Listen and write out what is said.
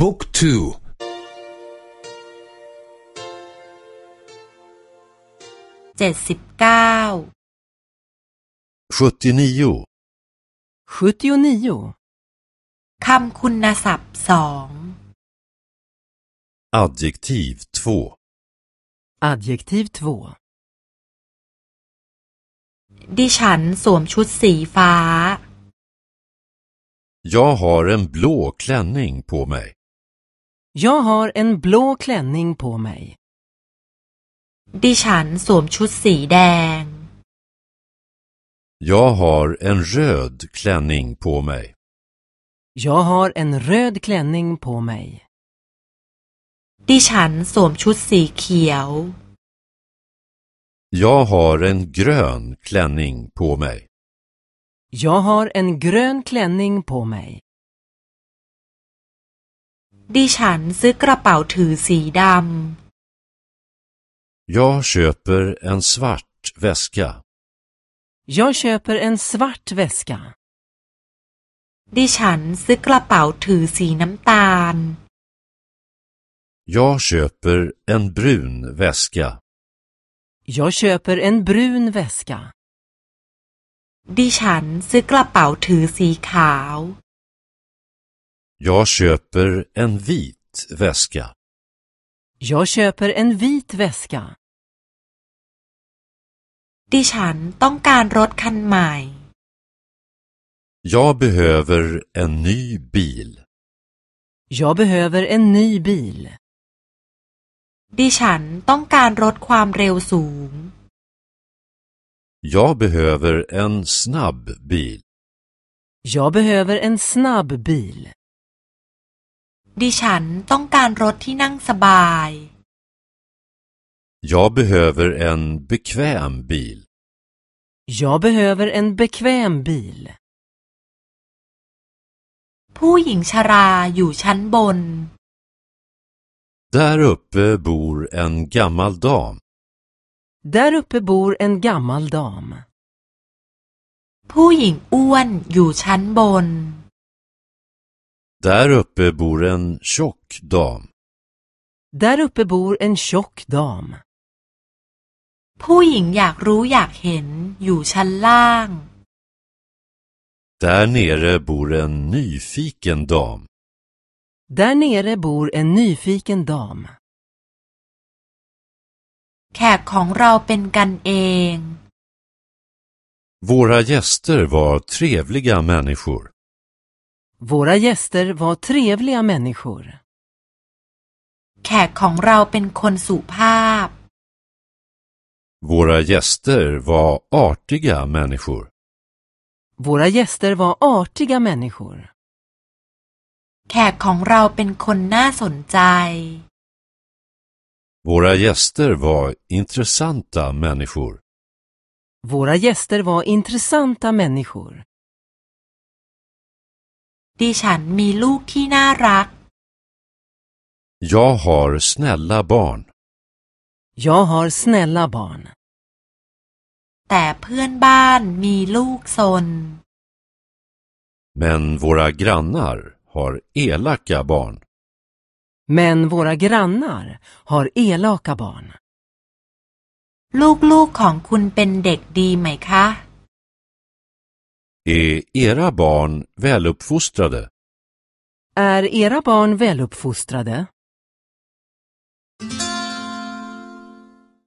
บุ๊กทู เจ็ดสิบเก้า 79. 79. คำคุณศัพท์สอง Adjektiv 2. Adjektiv 2. ดิฉันสวมชุดสีฟ้า Jag har en blå klänning på mig. Jag har en blå klänning på mig. ดิฉันสวมชุดสีแดง Jag har en röd klänning på mig. Jag har en röd klänning på mig. ดิฉันสวมชุดสีเขียว Jag har en grön klänning på mig. Jag har en grön klänning på mig. ดิฉันซื้อกระเป๋าถือสีด Jag köper en svart väska. Jag köper en svart väska. ำ ดิฉันซื้อกระเป๋าถือสีน้ำตาล Jag köper en brun väska. Jag köper en brun väska. ดิฉันซื้อกระเป๋าถือสีขาว Jag köper en vit väska. Jag köper en vit väska. ดิฉันต้องการรถคันใหม่ Jag behöver en ny bil. Jag behöver en ny bil. ดิฉันต้องการรถความเร็วสูง Jag behöver en snabb bil. Jag behöver en snabb bil. ดิฉันต้องการรถที่นั่งสบาย Jag behöver en bekväm bil. Jag behöver en bekväm bil. ผู้หญิงชราอยู่ชั้นบน Där uppe bor en gammal dam. Där uppe bor en gammal dam. ผู้หญิงอ้วนอยู่ชั้นบน Där uppe bor en tjock dam. Där uppe bor en tjock dam. ผู้หญิงอยากรู้อยากเห็นอยู่ชั้นล่าง Där nere bor en nyfiken dam. Där nere bor en nyfiken dam. แขกของเราเป็นกันเอง Våra gäster var trevliga människor. Våra gäster var trevliga människor. แขกของเราเป็นคนสุภาพ Våra gäster var artiga människor. Våra gäster var artiga människor. แขกของเราเป็นคนน่าสนใจ Våra gäster var intressanta människor. Våra gäster var intressanta människor. ดิฉันมีลูกที่น่ารัก Jag har snälla barn. Jag har snälla barn. แต่เพื่อนบ้านมีลูกซน Men våra grannar har elaka barn. Men våra grannar har elaka barn. ลูกๆของคุณเป็นเด็กดีไหมคะ Är era barn väluppfostrade? Är era barn väluppfostrade?